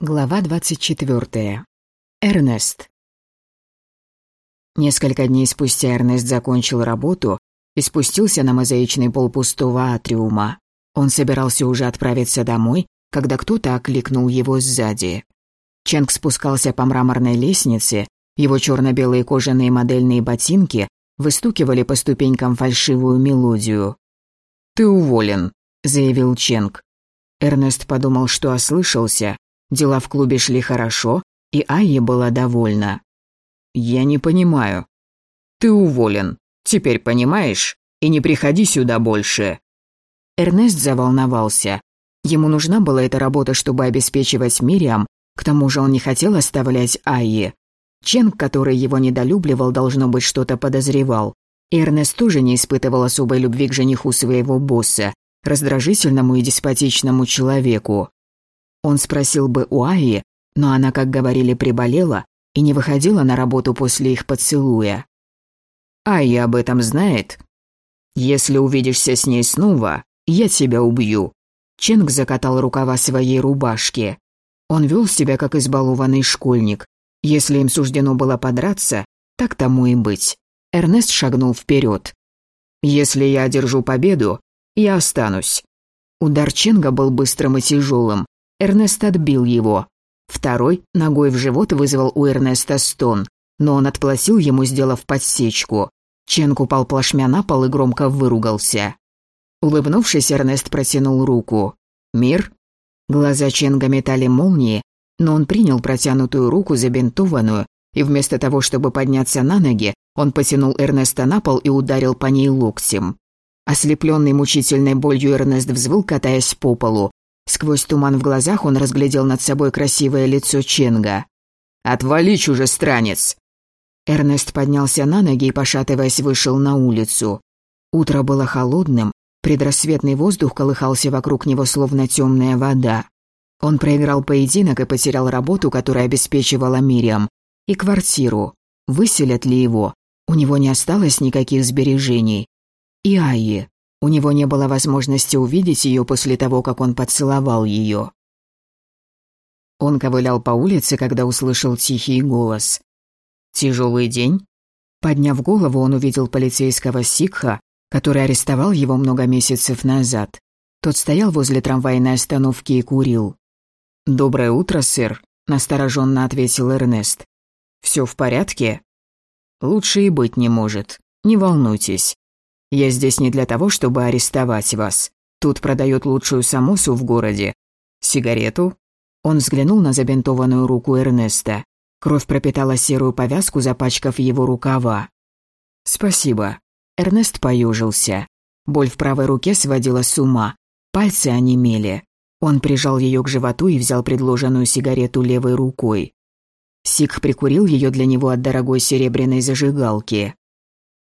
Глава 24. Эрнест. Несколько дней спустя Эрнест закончил работу и спустился на мозаичный пол пустого атриума. Он собирался уже отправиться домой, когда кто-то окликнул его сзади. Ченг спускался по мраморной лестнице, его черно-белые кожаные модельные ботинки выстукивали по ступенькам фальшивую мелодию. «Ты уволен», — заявил Ченг. Эрнест подумал, что ослышался, Дела в клубе шли хорошо, и Айя была довольна. «Я не понимаю». «Ты уволен. Теперь понимаешь? И не приходи сюда больше». Эрнест заволновался. Ему нужна была эта работа, чтобы обеспечивать Мириам, к тому же он не хотел оставлять Айи. Ченг, который его недолюбливал, должно быть, что-то подозревал. И Эрнест тоже не испытывал особой любви к жениху своего босса, раздражительному и деспотичному человеку. Он спросил бы у Аи, но она, как говорили, приболела и не выходила на работу после их поцелуя. Айя об этом знает? Если увидишься с ней снова, я тебя убью. Ченг закатал рукава своей рубашки. Он вел себя как избалованный школьник. Если им суждено было подраться, так тому и быть. Эрнест шагнул вперед. «Если я одержу победу, я останусь». Удар Ченга был быстрым и тяжелым, Эрнест отбил его. Второй ногой в живот вызвал у Эрнеста стон, но он отплатил ему, сделав подсечку. Ченк упал плашмя на пол и громко выругался. Улыбнувшись, Эрнест протянул руку. «Мир?» Глаза Ченга метали молнии, но он принял протянутую руку, забинтованную, и вместо того, чтобы подняться на ноги, он потянул Эрнеста на пол и ударил по ней локтем. Ослепленный мучительной болью Эрнест взвыл, катаясь по полу, Сквозь туман в глазах он разглядел над собой красивое лицо Ченга. «Отвали, чужестранец!» Эрнест поднялся на ноги и, пошатываясь, вышел на улицу. Утро было холодным, предрассветный воздух колыхался вокруг него, словно темная вода. Он проиграл поединок и потерял работу, которая обеспечивала Мириам, и квартиру. Выселят ли его? У него не осталось никаких сбережений. И Айи. У него не было возможности увидеть ее после того, как он поцеловал ее. Он ковылял по улице, когда услышал тихий голос. «Тяжелый день?» Подняв голову, он увидел полицейского Сикха, который арестовал его много месяцев назад. Тот стоял возле трамвайной остановки и курил. «Доброе утро, сэр», — настороженно ответил Эрнест. «Все в порядке?» «Лучше и быть не может. Не волнуйтесь. Я здесь не для того, чтобы арестовать вас. Тут продают лучшую самосу в городе. Сигарету?» Он взглянул на забинтованную руку Эрнеста. Кровь пропитала серую повязку, запачкав его рукава. «Спасибо». Эрнест поюжился. Боль в правой руке сводила с ума. Пальцы онемели. Он прижал ее к животу и взял предложенную сигарету левой рукой. Сик прикурил ее для него от дорогой серебряной зажигалки.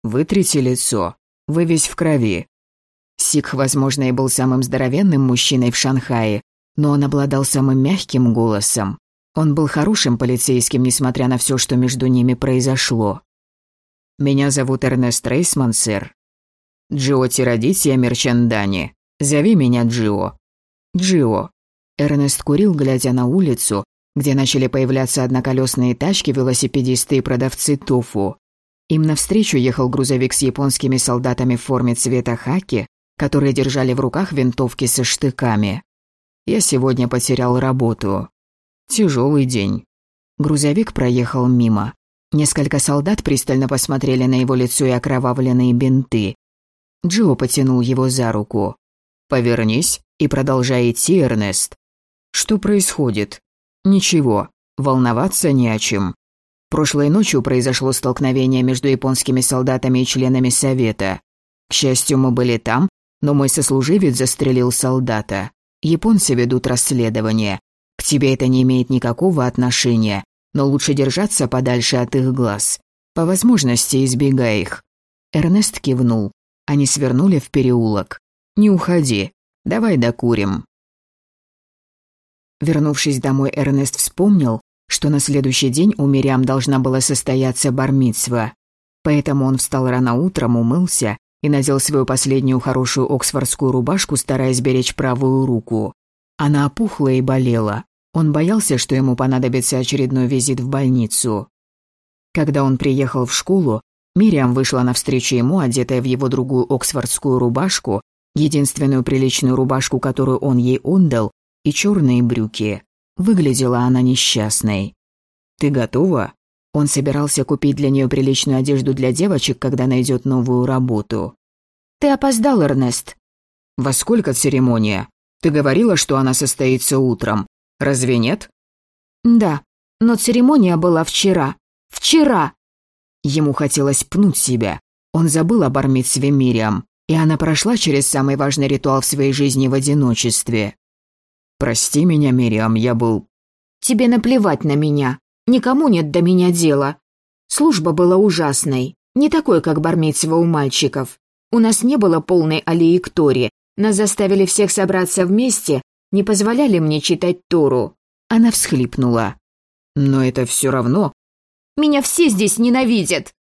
«Вытрите лицо», вы весь в крови». Сикх, возможно, и был самым здоровенным мужчиной в Шанхае, но он обладал самым мягким голосом. Он был хорошим полицейским, несмотря на все, что между ними произошло. «Меня зовут Эрнест Рейсман, сэр. Джио Тиродития Мерчандани. Зови меня Джио». «Джио». Эрнест курил, глядя на улицу, где начали появляться одноколесные тачки, велосипедисты и продавцы тофу. Им навстречу ехал грузовик с японскими солдатами в форме цвета хаки, которые держали в руках винтовки со штыками. Я сегодня потерял работу. Тяжелый день. Грузовик проехал мимо. Несколько солдат пристально посмотрели на его лицо и окровавленные бинты. Джо потянул его за руку. «Повернись и продолжай идти, Эрнест». «Что происходит?» «Ничего. Волноваться не о чем. Прошлой ночью произошло столкновение между японскими солдатами и членами Совета. К счастью, мы были там, но мой сослуживец застрелил солдата. Японцы ведут расследование. К тебе это не имеет никакого отношения, но лучше держаться подальше от их глаз. По возможности избегай их». Эрнест кивнул. Они свернули в переулок. «Не уходи. Давай докурим». Вернувшись домой, Эрнест вспомнил, что на следующий день у Мириам должна была состояться бармитсва. Поэтому он встал рано утром, умылся и надел свою последнюю хорошую оксфордскую рубашку, стараясь беречь правую руку. Она опухла и болела. Он боялся, что ему понадобится очередной визит в больницу. Когда он приехал в школу, Мириам вышла навстречу ему, одетая в его другую оксфордскую рубашку, единственную приличную рубашку, которую он ей отдал, и черные брюки. Выглядела она несчастной. «Ты готова?» Он собирался купить для нее приличную одежду для девочек, когда найдет новую работу. «Ты опоздал, Эрнест». «Во сколько церемония? Ты говорила, что она состоится утром. Разве нет?» «Да, но церемония была вчера. Вчера!» Ему хотелось пнуть себя. Он забыл о бармитсве Мириам, и она прошла через самый важный ритуал в своей жизни в одиночестве. «Прости меня, Мириам, я был...» «Тебе наплевать на меня. Никому нет до меня дела. Служба была ужасной, не такой, как бармитсва у мальчиков. У нас не было полной аллеи нас заставили всех собраться вместе не позволяли мне читать Тору. Она всхлипнула. Но это все равно. Меня все здесь ненавидят.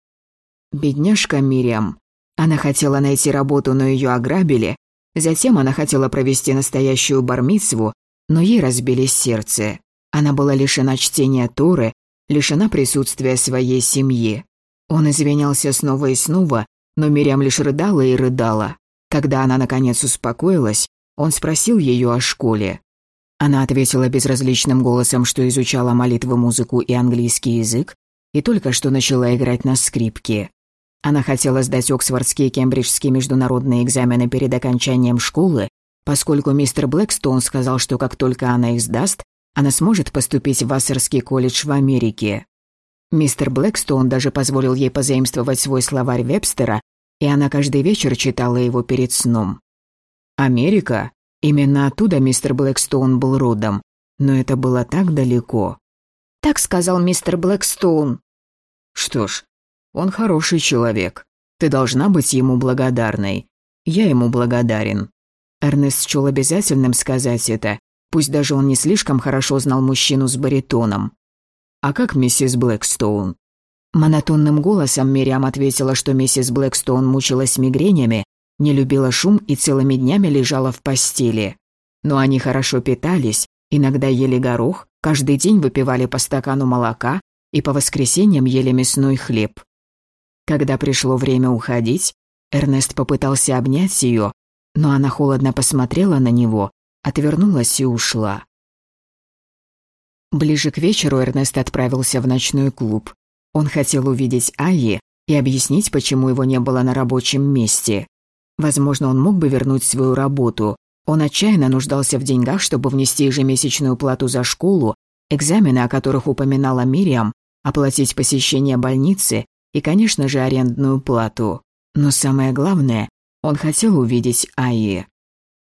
Бедняжка Мириам. Она хотела найти работу, но ее ограбили. Затем она хотела провести настоящую бармицву, но ей разбили сердце. Она была лишена чтения Торы, лишена присутствия своей семьи. Он извинялся снова и снова, но Мириам лишь рыдала и рыдала. Когда она наконец успокоилась, он спросил ее о школе. Она ответила безразличным голосом, что изучала молитву, музыку и английский язык, и только что начала играть на скрипке. Она хотела сдать Оксфордские и Кембриджские международные экзамены перед окончанием школы, поскольку мистер Блэкстоун сказал, что как только она их сдаст, она сможет поступить в Вассерский колледж в Америке. Мистер Блэкстоун даже позволил ей позаимствовать свой словарь Вебстера, и она каждый вечер читала его перед сном. Америка? Именно оттуда мистер Блэкстоун был родом. Но это было так далеко. Так сказал мистер Блэкстоун. Что ж, он хороший человек. Ты должна быть ему благодарной. Я ему благодарен. Эрнест счел обязательным сказать это, пусть даже он не слишком хорошо знал мужчину с баритоном. «А как миссис Блэкстоун?» Монотонным голосом Мириам ответила, что миссис Блэкстоун мучилась мигренями не любила шум и целыми днями лежала в постели. Но они хорошо питались, иногда ели горох, каждый день выпивали по стакану молока и по воскресеньям ели мясной хлеб. Когда пришло время уходить, Эрнест попытался обнять ее, но она холодно посмотрела на него, отвернулась и ушла. Ближе к вечеру Эрнест отправился в ночной клуб. Он хотел увидеть Айи и объяснить, почему его не было на рабочем месте. Возможно, он мог бы вернуть свою работу. Он отчаянно нуждался в деньгах, чтобы внести ежемесячную плату за школу, экзамены, о которых упоминала Мириам, оплатить посещение больницы и, конечно же, арендную плату. Но самое главное, он хотел увидеть Аи.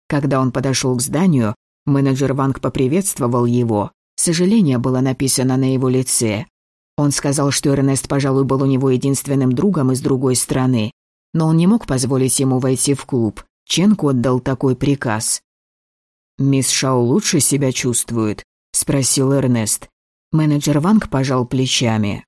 Когда он подошел к зданию, менеджер Ванг поприветствовал его. Сожаление было написано на его лице. Он сказал, что Эрнест, пожалуй, был у него единственным другом из другой страны, но он не мог позволить ему войти в клуб. Ченку отдал такой приказ. «Мисс Шау лучше себя чувствует?» – спросил Эрнест. Менеджер Ванг пожал плечами.